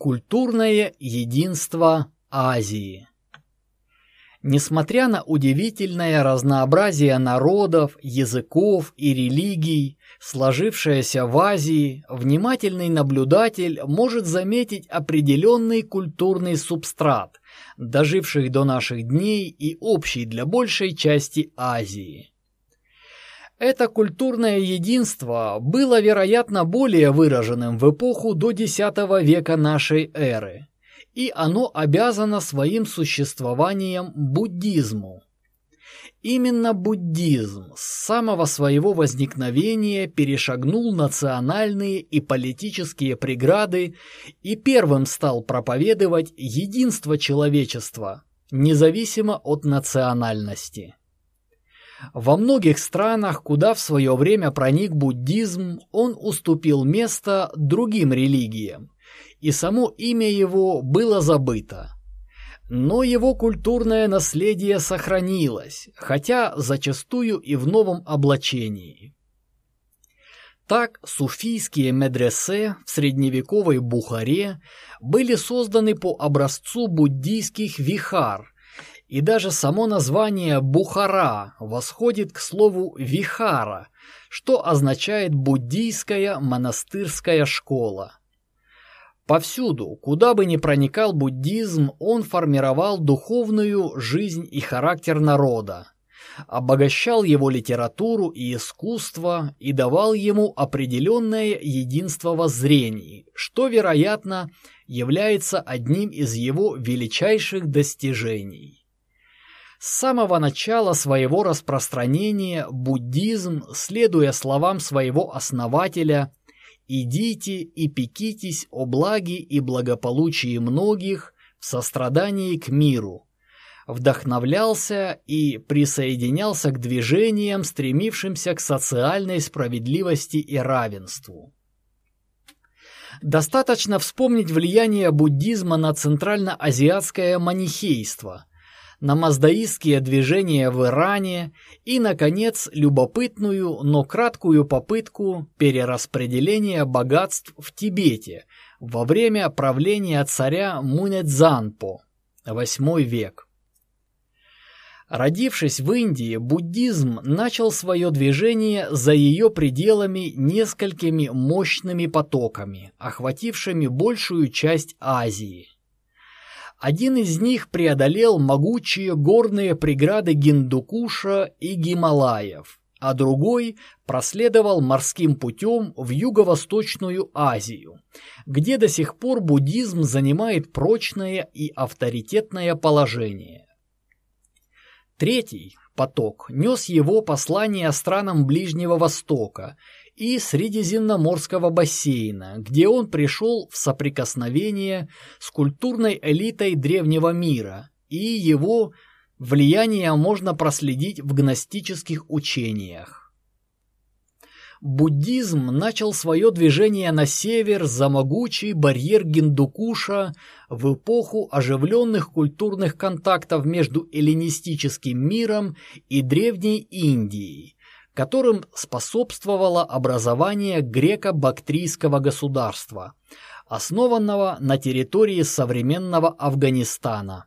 Культурное единство Азии Несмотря на удивительное разнообразие народов, языков и религий, сложившееся в Азии, внимательный наблюдатель может заметить определенный культурный субстрат, доживших до наших дней и общий для большей части Азии. Это культурное единство было, вероятно, более выраженным в эпоху до X века нашей эры – и оно обязано своим существованием буддизму. Именно буддизм с самого своего возникновения перешагнул национальные и политические преграды и первым стал проповедовать единство человечества, независимо от национальности. Во многих странах, куда в свое время проник буддизм, он уступил место другим религиям, и само имя его было забыто. Но его культурное наследие сохранилось, хотя зачастую и в новом облачении. Так, суфийские медресе в средневековой Бухаре были созданы по образцу буддийских вихар, и даже само название Бухара восходит к слову «вихара», что означает «буддийская монастырская школа». Повсюду, куда бы ни проникал буддизм, он формировал духовную жизнь и характер народа, обогащал его литературу и искусство и давал ему определенное единство воззрений, что, вероятно, является одним из его величайших достижений. С самого начала своего распространения буддизм, следуя словам своего основателя, «Идите и пекитесь о благе и благополучии многих в сострадании к миру», вдохновлялся и присоединялся к движениям, стремившимся к социальной справедливости и равенству. Достаточно вспомнить влияние буддизма на центральноазиатское манихейство – на маздаистские движения в Иране и, наконец, любопытную, но краткую попытку перераспределения богатств в Тибете во время правления царя Мунэцзанпо, VIII век. Родившись в Индии, буддизм начал свое движение за ее пределами несколькими мощными потоками, охватившими большую часть Азии. Один из них преодолел могучие горные преграды Гиндукуша и Гималаев, а другой проследовал морским путем в Юго-Восточную Азию, где до сих пор буддизм занимает прочное и авторитетное положение. Третий поток нес его послание странам Ближнего Востока и Средиземноморского бассейна, где он пришел в соприкосновение с культурной элитой древнего мира, и его влияние можно проследить в гностических учениях. Буддизм начал свое движение на север за могучий барьер Гиндукуша в эпоху оживленных культурных контактов между эллинистическим миром и Древней Индией, которым способствовало образование греко-бактрийского государства, основанного на территории современного Афганистана.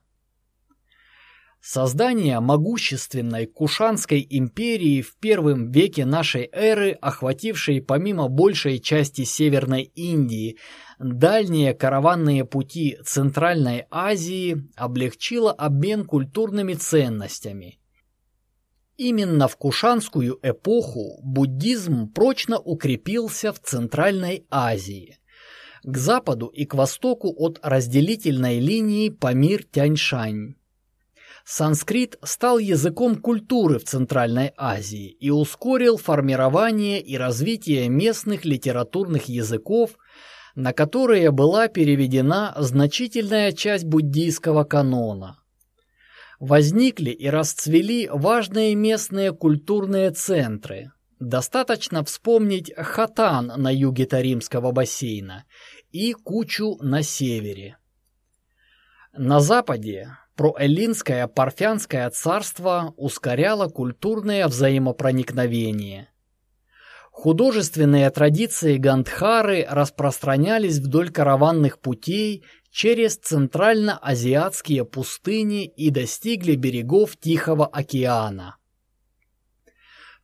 Создание могущественной Кушанской империи в первом веке нашей эры, охватившей помимо большей части Северной Индии дальние караванные пути Центральной Азии, облегчило обмен культурными ценностями – Именно в Кушанскую эпоху буддизм прочно укрепился в Центральной Азии. К западу и к востоку от разделительной линии Памир-Тяньшань. Санскрит стал языком культуры в Центральной Азии и ускорил формирование и развитие местных литературных языков, на которые была переведена значительная часть буддийского канона – возникли и расцвели важные местные культурные центры. Достаточно вспомнить Хатан на юге Таримского бассейна и Кучу на севере. На западе проэллинское Парфянское царство ускоряло культурное взаимопроникновение. Художественные традиции Гандхары распространялись вдоль караванных путей через центрально-азиатские пустыни и достигли берегов Тихого океана.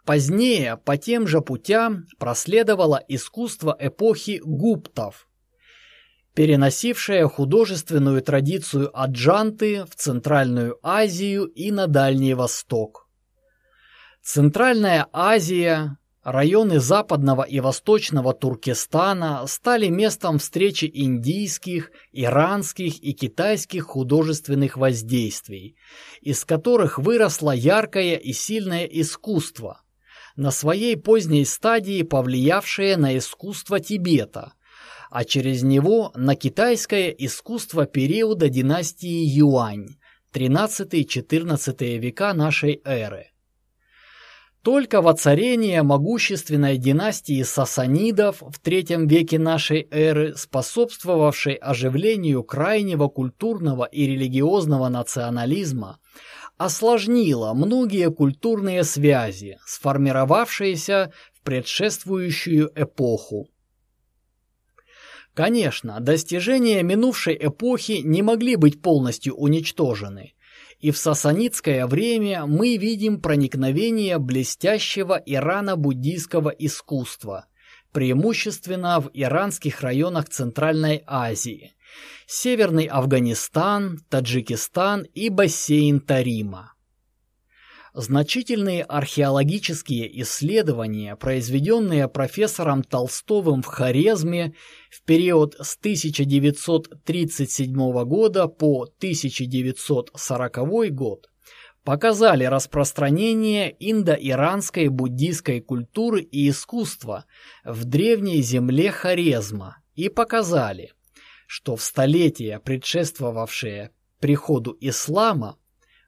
Позднее по тем же путям проследовало искусство эпохи гуптов, переносившее художественную традицию Аджанты в Центральную Азию и на Дальний Восток. Центральная Азия, районы западного и восточного Туркестана стали местом встречи индийских, иранских и китайских художественных воздействий, из которых выросло яркое и сильное искусство, на своей поздней стадии повлиявшее на искусство Тибета, а через него на китайское искусство периода династии Юань, 13-14 века нашей эры. Только воцарение могущественной династии сасанидов в III веке нашей эры, способствовавшей оживлению крайнего культурного и религиозного национализма, осложнило многие культурные связи, сформировавшиеся в предшествующую эпоху. Конечно, достижения минувшей эпохи не могли быть полностью уничтожены, и в сасанидское время мы видим проникновение блестящего ирано-буддийского искусства, преимущественно в иранских районах Центральной Азии, Северный Афганистан, Таджикистан и бассейн Тарима. Значительные археологические исследования, произведенные профессором Толстовым в Хорезме в период с 1937 года по 1940 год, показали распространение индоиранской буддийской культуры и искусства в древней земле Хорезма и показали, что в столетия, предшествовавшие приходу ислама,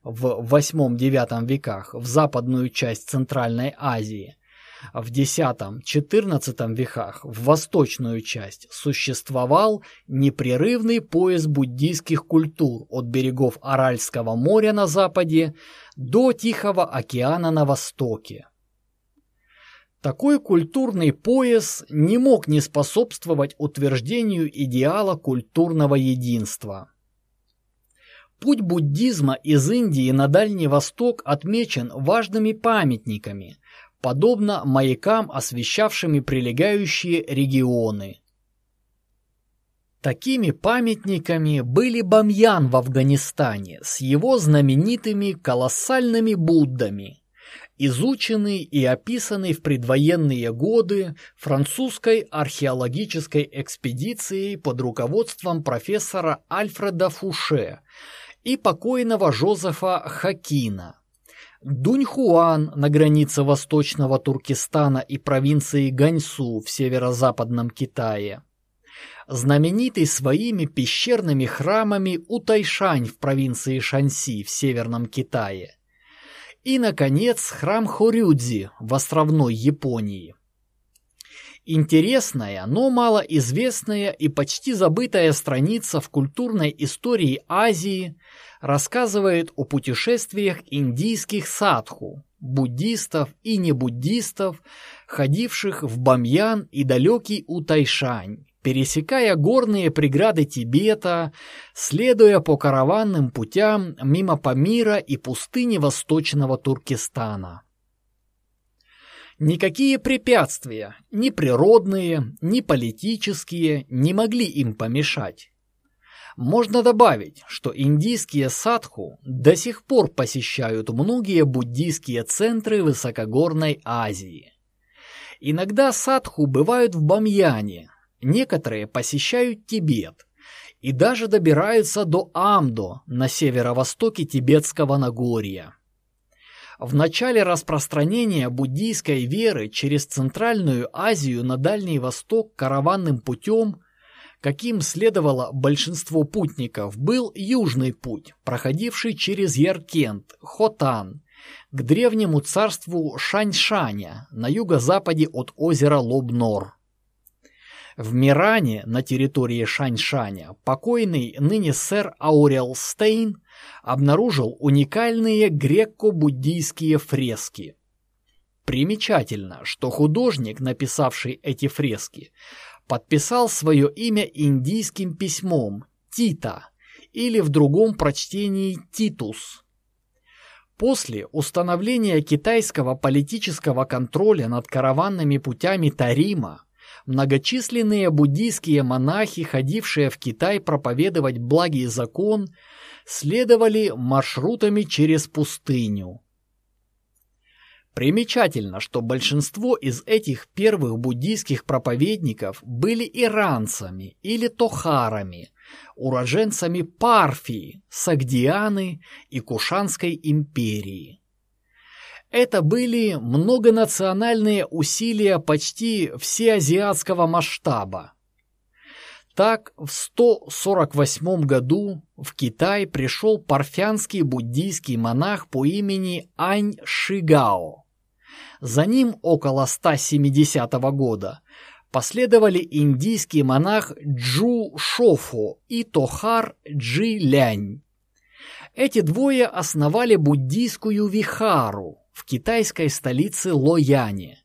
в VIII-IX веках в западную часть Центральной Азии, в X-XIV веках в восточную часть существовал непрерывный пояс буддийских культур от берегов Аральского моря на западе до Тихого океана на востоке. Такой культурный пояс не мог не способствовать утверждению идеала культурного единства. Путь буддизма из Индии на Дальний Восток отмечен важными памятниками, подобно маякам, освещавшими прилегающие регионы. Такими памятниками были Бамьян в Афганистане с его знаменитыми колоссальными Буддами, изученный и описанный в предвоенные годы французской археологической экспедицией под руководством профессора Альфреда Фуше – и покойного Жозефа Хакина. Дуньхуан на границе восточного Туркестана и провинции Ганьсу в северо-западном Китае. Знаменитый своими пещерными храмами Утайшань в провинции Шанси в северном Китае. И, наконец, храм Хорюдзи в островной Японии. Интересная, но малоизвестная и почти забытая страница в культурной истории Азии рассказывает о путешествиях индийских садху, буддистов и небуддистов, ходивших в Бамьян и далекий Утайшань, пересекая горные преграды Тибета, следуя по караванным путям мимо Памира и пустыни восточного Туркестана. Никакие препятствия, ни природные, ни политические, не могли им помешать. Можно добавить, что индийские садху до сих пор посещают многие буддийские центры высокогорной Азии. Иногда садху бывают в Бамьяне, некоторые посещают Тибет и даже добираются до Амдо на северо-востоке Тибетского Нагорья. В начале распространения буддийской веры через Центральную Азию на Дальний Восток караванным путем, каким следовало большинство путников, был южный путь, проходивший через Яркент, Хотан, к древнему царству Шаньшаня на юго-западе от озера Лобнор. В Миране, на территории Шаньшаня, покойный ныне сэр Аурел Стейн обнаружил уникальные греко-буддийские фрески. Примечательно, что художник, написавший эти фрески, подписал свое имя индийским письмом Тита или в другом прочтении Титус. После установления китайского политического контроля над караванными путями Тарима, многочисленные буддийские монахи, ходившие в Китай проповедовать благий закон, следовали маршрутами через пустыню. Примечательно, что большинство из этих первых буддийских проповедников были иранцами или тохарами, уроженцами Парфии, Сагдианы и Кушанской империи. Это были многонациональные усилия почти всеазиатского масштаба. Так, в 148 году в Китай пришел парфянский буддийский монах по имени Ань Шигао. За ним около 170 года последовали индийский монах Джу Шофо и Тохар Джи Лянь. Эти двое основали буддийскую вихару в китайской столице Лояне.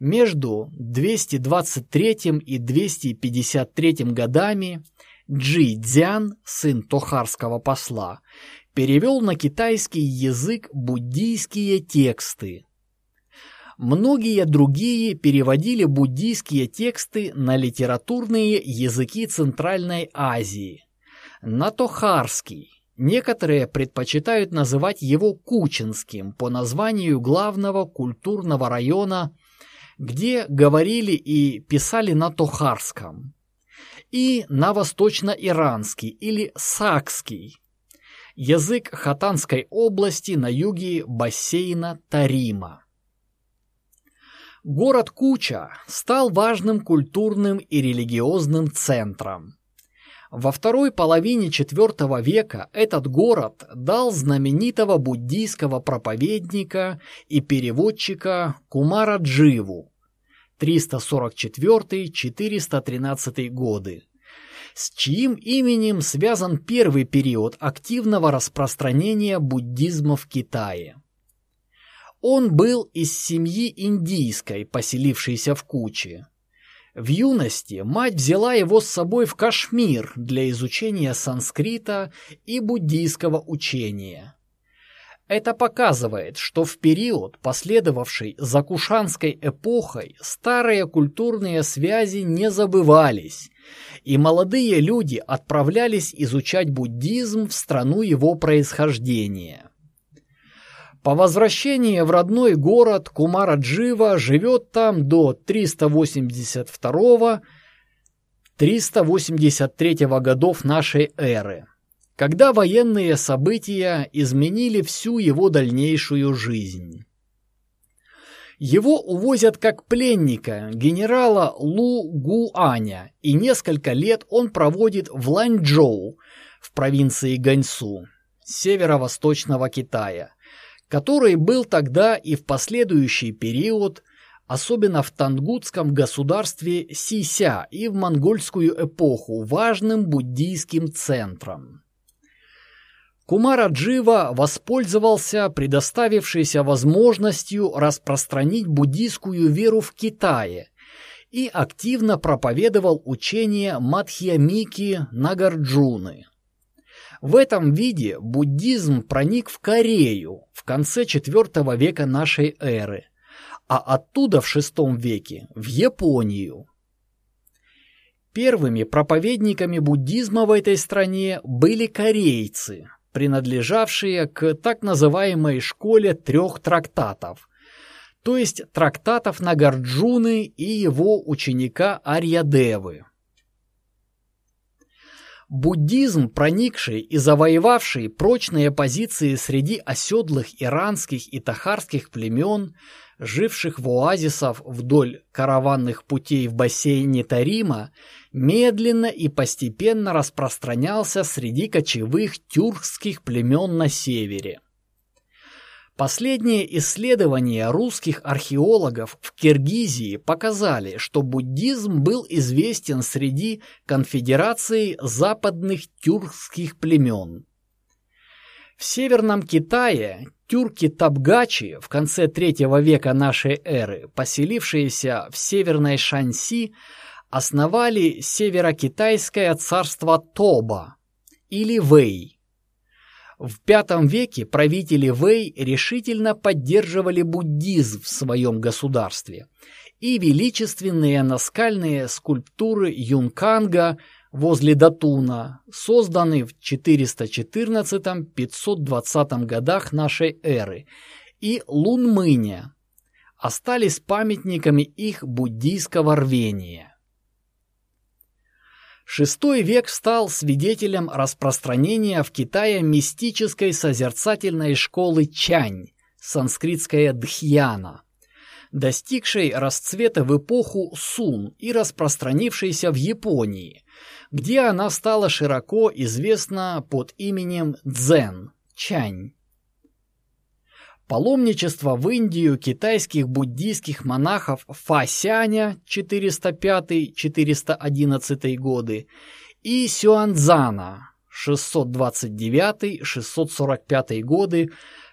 Между 223 и 253 годами Джи Цзян, сын тохарского посла, перевел на китайский язык буддийские тексты, Многие другие переводили буддийские тексты на литературные языки Центральной Азии, на тохарский. Некоторые предпочитают называть его Кучинским по названию главного культурного района, где говорили и писали на тохарском, и на восточно-иранский или сакский, язык Хатанской области на юге бассейна Тарима. Город Куча стал важным культурным и религиозным центром. Во второй половине IV века этот город дал знаменитого буддийского проповедника и переводчика Кумара Дживу 344-413 годы, с чьим именем связан первый период активного распространения буддизма в Китае. Он был из семьи индийской, поселившейся в Куче. В юности мать взяла его с собой в Кашмир для изучения санскрита и буддийского учения. Это показывает, что в период, последовавший за Кушанской эпохой, старые культурные связи не забывались, и молодые люди отправлялись изучать буддизм в страну его происхождения. По возвращении в родной город Кумара Джива живет там до 382-383 годов нашей эры, когда военные события изменили всю его дальнейшую жизнь. Его увозят как пленника генерала Лу Гуаня, и несколько лет он проводит в Ланчжоу в провинции Ганьсу, северо-восточного Китая – который был тогда и в последующий период, особенно в Тангутском государстве Сися и в монгольскую эпоху, важным буддийским центром. Кумара Джива воспользовался предоставившейся возможностью распространить буддийскую веру в Китае и активно проповедовал учение Мадхьямики Нагарджуны. В этом виде буддизм проник в Корею в конце IV века нашей эры, а оттуда в VI веке в Японию. Первыми проповедниками буддизма в этой стране были корейцы, принадлежавшие к так называемой школе трех трактатов, то есть трактатов Нагарджуны и его ученика Арьядевы. Буддизм, проникший и завоевавший прочные позиции среди оседлых иранских и тахарских племен, живших в оазисах вдоль караванных путей в бассейне Тарима, медленно и постепенно распространялся среди кочевых тюркских племен на севере. Последние исследования русских археологов в Киргизии показали, что буддизм был известен среди конфедерации западных тюркских племен. В Северном Китае тюрки-табгачи в конце третьего века нашей эры, поселившиеся в Северной Шанси, основали северокитайское царство Тоба или Вэй. В V веке правители Вэй решительно поддерживали буддизм в своем государстве, и величественные наскальные скульптуры Юнканга возле Датуна созданы в 414-520 годах нашей эры и Лунмыня остались памятниками их буддийского рвения. Шестой век стал свидетелем распространения в Китае мистической созерцательной школы Чань, санскритская Дхьяна, достигшей расцвета в эпоху Сун и распространившейся в Японии, где она стала широко известна под именем Дзен, Чань. Паломничество в Индию китайских буддийских монахов Фасяня 405-411 годы и Сюанзана 629-645 годы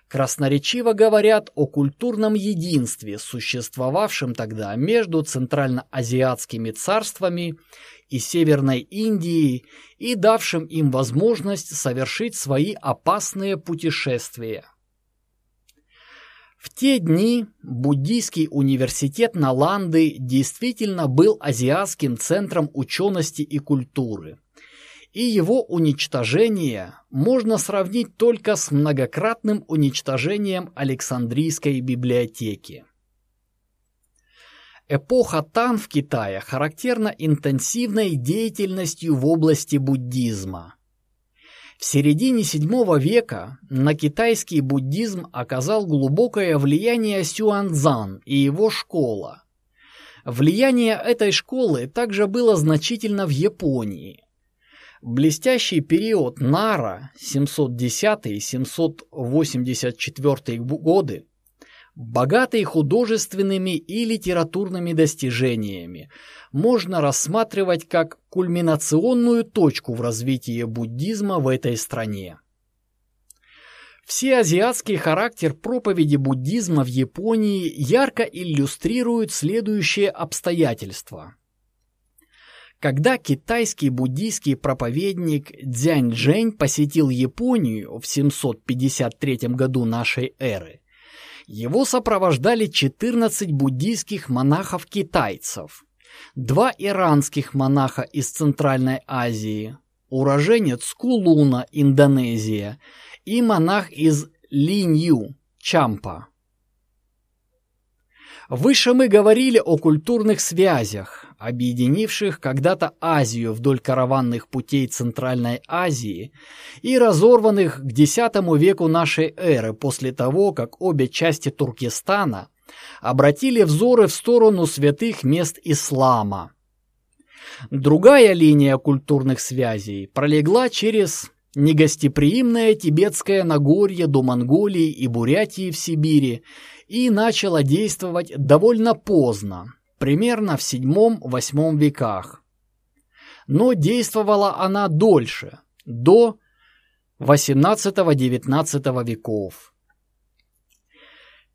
красноречиво говорят о культурном единстве, существовавшем тогда между центральноазиатскими царствами и Северной Индией и давшим им возможность совершить свои опасные путешествия. В те дни буддийский университет Наланды действительно был азиатским центром учености и культуры. И его уничтожение можно сравнить только с многократным уничтожением Александрийской библиотеки. Эпоха Тан в Китае характерна интенсивной деятельностью в области буддизма – в середине VII века на китайский буддизм оказал глубокое влияние Сюанцзан и его школа. Влияние этой школы также было значительно в Японии. Блестящий период Нара 710-784 годы богатый художественными и литературными достижениями, можно рассматривать как кульминационную точку в развитии буддизма в этой стране. Всеазиатский характер проповеди буддизма в Японии ярко иллюстрирует следующее обстоятельство. Когда китайский буддийский проповедник Дзянь Джэнь посетил Японию в 753 году нашей эры, его сопровождали 14 буддийских монахов-китайцев, два иранских монаха из Центральной Азии, уроженец Кулуна, Индонезия, и монах из Линью, Чампа. Выше мы говорили о культурных связях, объединивших когда-то Азию вдоль караванных путей Центральной Азии и разорванных к X веку нашей эры после того, как обе части Туркестана обратили взоры в сторону святых мест ислама. Другая линия культурных связей пролегла через негостеприимное тибетское Нагорье до Монголии и Бурятии в Сибири и начала действовать довольно поздно, примерно в VII-VIII веках. Но действовала она дольше, до XVIII-XIX веков.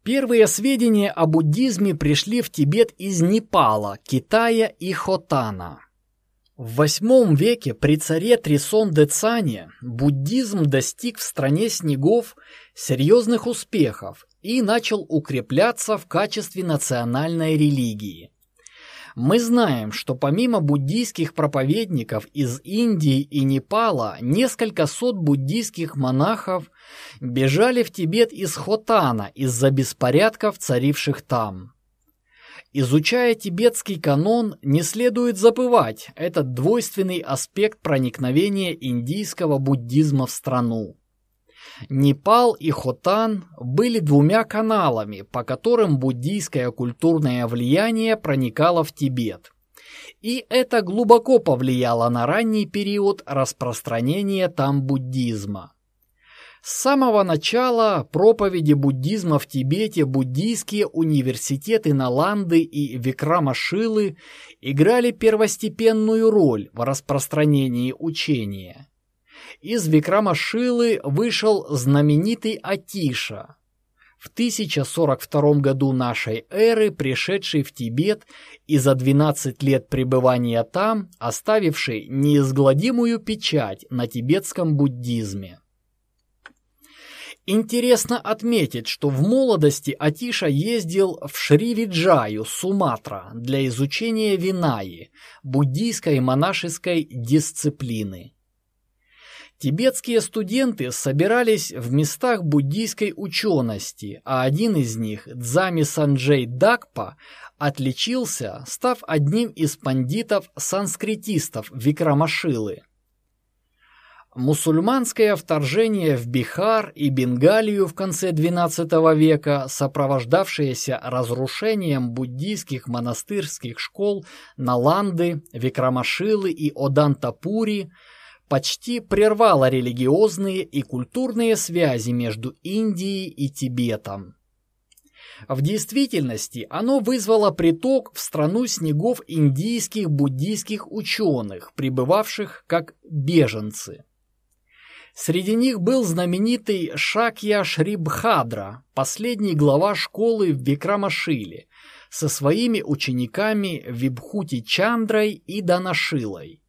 Первые сведения о буддизме пришли в Тибет из Непала, Китая и Хотана. В восьмом веке при царе Трисон де Цане буддизм достиг в стране снегов серьезных успехов и начал укрепляться в качестве национальной религии. Мы знаем, что помимо буддийских проповедников из Индии и Непала, несколько сот буддийских монахов бежали в Тибет из Хотана из-за беспорядков, царивших там. Изучая тибетский канон, не следует забывать этот двойственный аспект проникновения индийского буддизма в страну. Непал и Хотан были двумя каналами, по которым буддийское культурное влияние проникало в Тибет. И это глубоко повлияло на ранний период распространения там буддизма. С самого начала проповеди буддизма в Тибете буддийские университеты Наланды и Викрамашилы играли первостепенную роль в распространении учения. Из Викрамашилы вышел знаменитый Атиша, в 1042 году нашей эры пришедший в Тибет и за 12 лет пребывания там оставивший неизгладимую печать на тибетском буддизме. Интересно отметить, что в молодости Атиша ездил в Шривиджаю, Суматра, для изучения Винаи, буддийской монашеской дисциплины. Тибетские студенты собирались в местах буддийской учености, а один из них, Дзами Санджей Дакпа, отличился, став одним из пандитов-санскритистов Викрамашилы. Мусульманское вторжение в Бихар и Бенгалию в конце XII века, сопровождавшееся разрушением буддийских монастырских школ Наланды, Викрамашилы и Одантапури – почти прервало религиозные и культурные связи между Индией и Тибетом. В действительности оно вызвало приток в страну снегов индийских буддийских ученых, пребывавших как беженцы. Среди них был знаменитый Шакья Шрибхадра, последний глава школы в Викрамашиле, со своими учениками Вибхути Чандрой и Данашилой.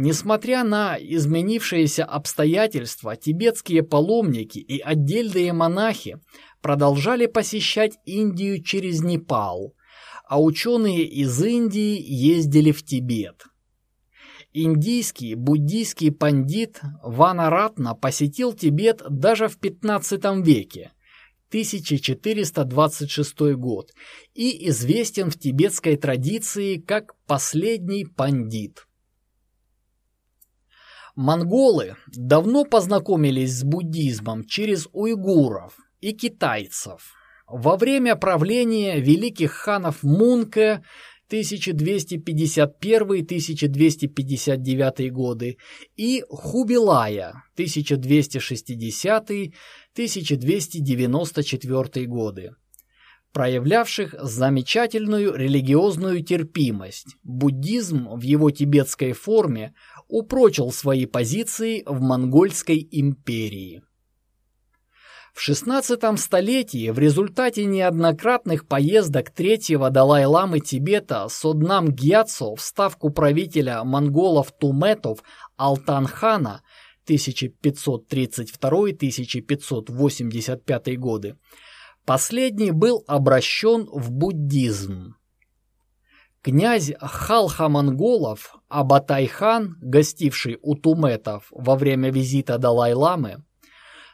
Несмотря на изменившиеся обстоятельства, тибетские паломники и отдельные монахи продолжали посещать Индию через Непал, а ученые из Индии ездили в Тибет. Индийский буддийский пандит Ванаратна посетил Тибет даже в XV веке, 1426 год, и известен в тибетской традиции как последний пандит. Монголы давно познакомились с буддизмом через уйгуров и китайцев. Во время правления великих ханов Мунке 1251-1259 годы и Хубилая 1260-1294 годы, проявлявших замечательную религиозную терпимость. Буддизм в его тибетской форме упрочил свои позиции в Монгольской империи. В XVI столетии в результате неоднократных поездок третьего Далай-ламы Тибета Соднам Гьяцо в ставку правителя монголов-туметов Алтан-хана 1532-1585 годы, последний был обращен в буддизм. Князь Халха-монголов Абатай-хан, гостивший у туметов во время визита Далай-ламы,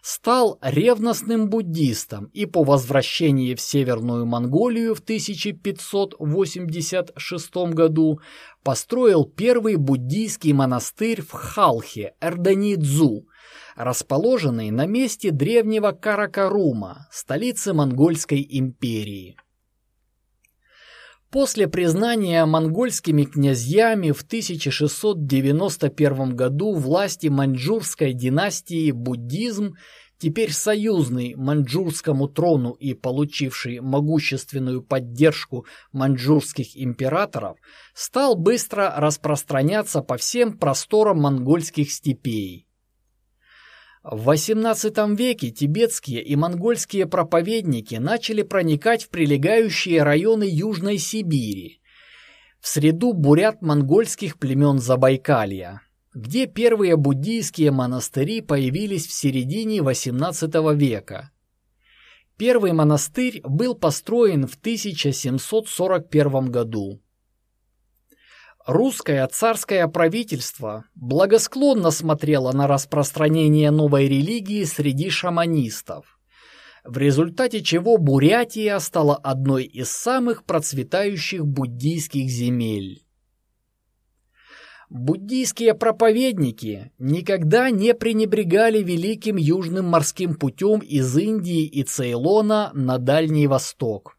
стал ревностным буддистом и по возвращении в Северную Монголию в 1586 году построил первый буддийский монастырь в Халхе, Эрданидзу, расположенный на месте древнего Каракарума, столицы Монгольской империи. После признания монгольскими князьями в 1691 году власти маньчжурской династии буддизм, теперь союзный маньчжурскому трону и получивший могущественную поддержку маньчжурских императоров, стал быстро распространяться по всем просторам монгольских степей. В XVIII веке тибетские и монгольские проповедники начали проникать в прилегающие районы Южной Сибири, в среду бурят-монгольских племен Забайкалья, где первые буддийские монастыри появились в середине XVIII века. Первый монастырь был построен в 1741 году. Русское царское правительство благосклонно смотрело на распространение новой религии среди шаманистов, в результате чего Бурятия стала одной из самых процветающих буддийских земель. Буддийские проповедники никогда не пренебрегали великим южным морским путем из Индии и Цейлона на Дальний Восток.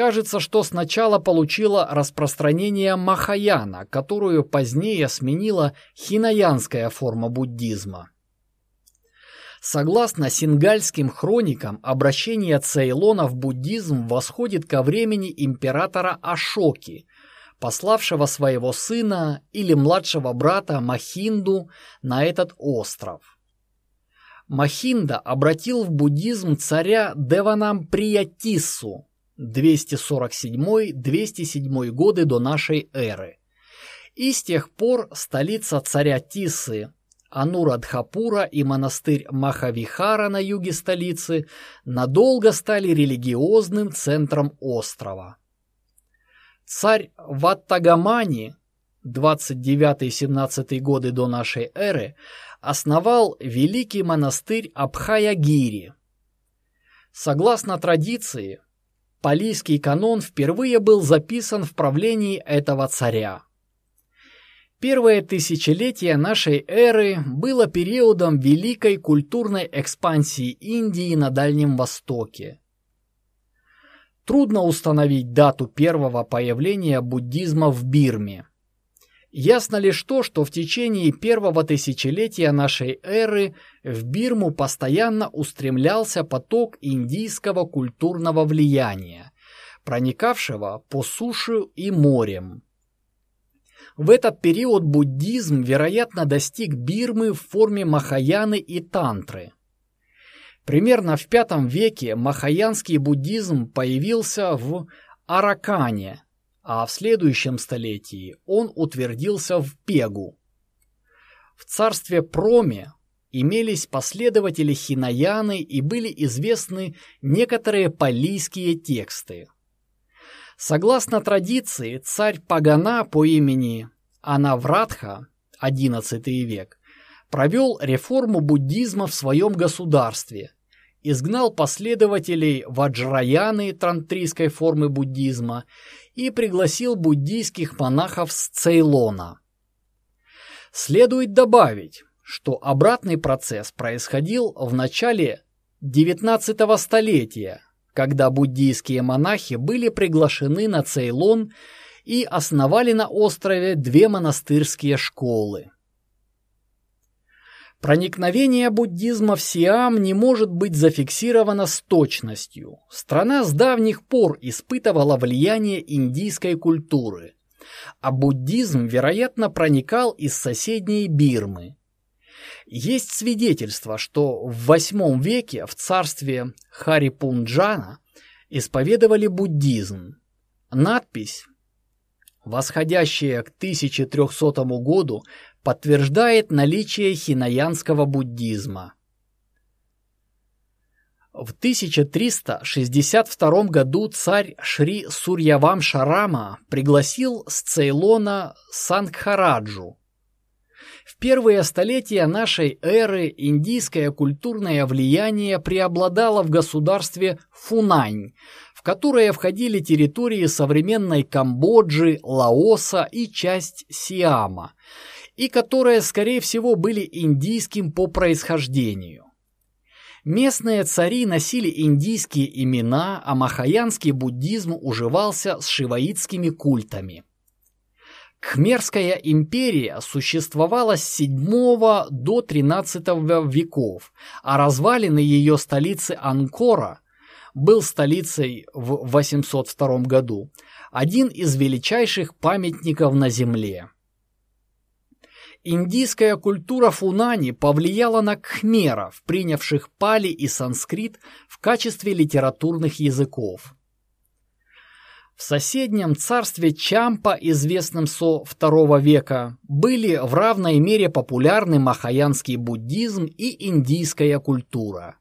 Кажется, что сначала получила распространение Махаяна, которую позднее сменила хинаянская форма буддизма. Согласно сингальским хроникам, обращение Цейлона в буддизм восходит ко времени императора Ашоки, пославшего своего сына или младшего брата Махинду на этот остров. Махинда обратил в буддизм царя Деванам Приятиссу 247-207 годы до нашей эры. И с тех пор столица царя Тиссы, Анурадхапура и монастырь Махавихара на юге столицы надолго стали религиозным центром острова. Царь Ваттагамани 29-17 годы до нашей эры основал великий монастырь Абхаягири. Согласно традиции, Палийский канон впервые был записан в правлении этого царя. Первое тысячелетие нашей эры было периодом великой культурной экспансии Индии на Дальнем Востоке. Трудно установить дату первого появления буддизма в Бирме. Ясно лишь то, что в течение первого тысячелетия нашей эры в Бирму постоянно устремлялся поток индийского культурного влияния, проникавшего по суше и морем. В этот период буддизм, вероятно, достиг Бирмы в форме Махаяны и Тантры. Примерно в V веке махаянский буддизм появился в Аракане – а в следующем столетии он утвердился в Пегу. В царстве Проме имелись последователи Хинаяны и были известны некоторые палийские тексты. Согласно традиции, царь Пагана по имени Анавратха, XI век, провел реформу буддизма в своем государстве, изгнал последователей Ваджраяны, тантрийской формы буддизма, и пригласил буддийских монахов с Цейлона. Следует добавить, что обратный процесс происходил в начале XIX столетия, когда буддийские монахи были приглашены на Цейлон и основали на острове две монастырские школы. Проникновение буддизма в Сиам не может быть зафиксировано с точностью. Страна с давних пор испытывала влияние индийской культуры, а буддизм, вероятно, проникал из соседней Бирмы. Есть свидетельство, что в VIII веке в царстве Харипунджана исповедовали буддизм. Надпись, восходящая к 1300 году, подтверждает наличие хинаянского буддизма. В 1362 году царь Шри Сурьявам Шарама пригласил с Цейлона Сангхараджу. В первые столетия нашей эры индийское культурное влияние преобладало в государстве Фунань, в которое входили территории современной Камбоджи, Лаоса и часть Сиама, и которые, скорее всего, были индийским по происхождению. Местные цари носили индийские имена, а махаянский буддизм уживался с шиваитскими культами. Кхмерская империя существовала с 7 до 13 веков, а развалины ее столицы Анкора был столицей в 802 году, один из величайших памятников на Земле. Индийская культура фунани повлияла на кхмеров, принявших пали и санскрит в качестве литературных языков. В соседнем царстве Чампа, известном со II века, были в равной мере популярны махаянский буддизм и индийская культура.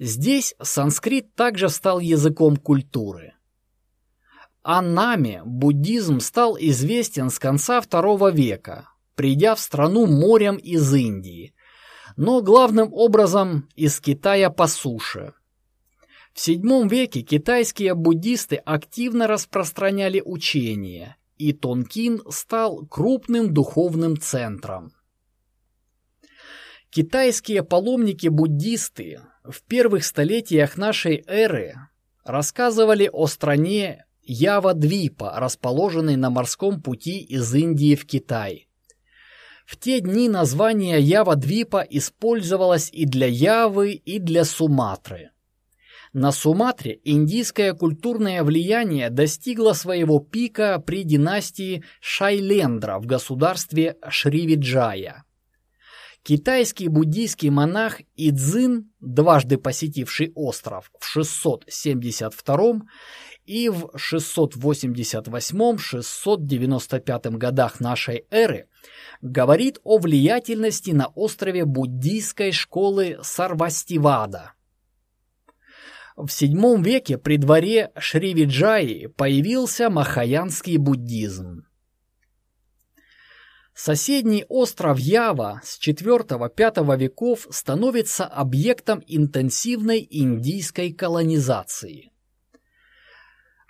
Здесь санскрит также стал языком культуры. Аннаме буддизм стал известен с конца II века, придя в страну морем из Индии, но главным образом из Китая по суше. В VII веке китайские буддисты активно распространяли учение, и Тонкин стал крупным духовным центром. Китайские паломники-буддисты в первых столетиях нашей эры рассказывали о стране Ява-Двипа, расположенной на морском пути из Индии в Китай. В те дни название Ява-Двипа использовалось и для Явы, и для Суматры. На Суматре индийское культурное влияние достигло своего пика при династии Шайлендра в государстве Шривиджая. Китайский буддийский монах Идзин, дважды посетивший остров в 672 и в 688-695 годах нашей эры, говорит о влиятельности на острове буддийской школы Сарвастивада. В VII веке при дворе Шривиджаи появился махаянский буддизм. Соседний остров Ява с IV-V веков становится объектом интенсивной индийской колонизации.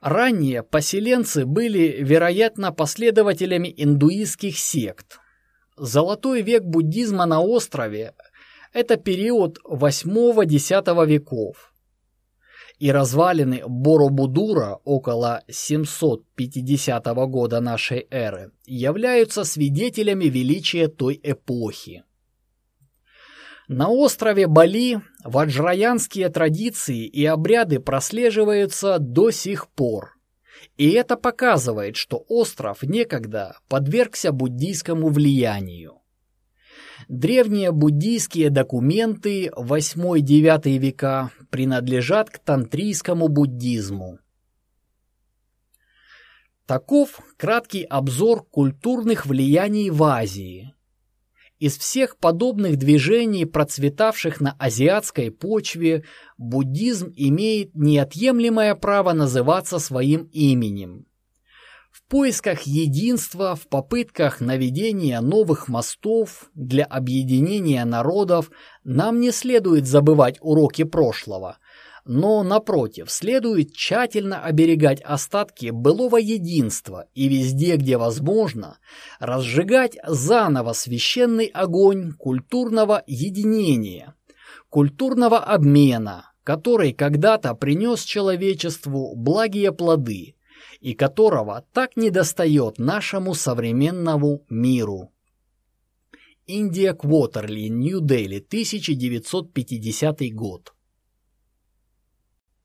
Ранее поселенцы были, вероятно, последователями индуистских сект. Золотой век буддизма на острове – это период VIII-X веков и развалины Боробудура около 750 года нашей эры являются свидетелями величия той эпохи. На острове Бали ваджраянские традиции и обряды прослеживаются до сих пор. И это показывает, что остров некогда подвергся буддийскому влиянию. Древние буддийские документы 8-9 века принадлежат к тантрийскому буддизму. Таков краткий обзор культурных влияний в Азии. Из всех подобных движений, процветавших на азиатской почве, буддизм имеет неотъемлемое право называться своим именем. В поисках единства, в попытках наведения новых мостов для объединения народов нам не следует забывать уроки прошлого, но, напротив, следует тщательно оберегать остатки былого единства и везде, где возможно, разжигать заново священный огонь культурного единения, культурного обмена, который когда-то принес человечеству благие плоды – и которого так недостает нашему современному миру. Индия Квотерли, Нью-Дели, 1950 год.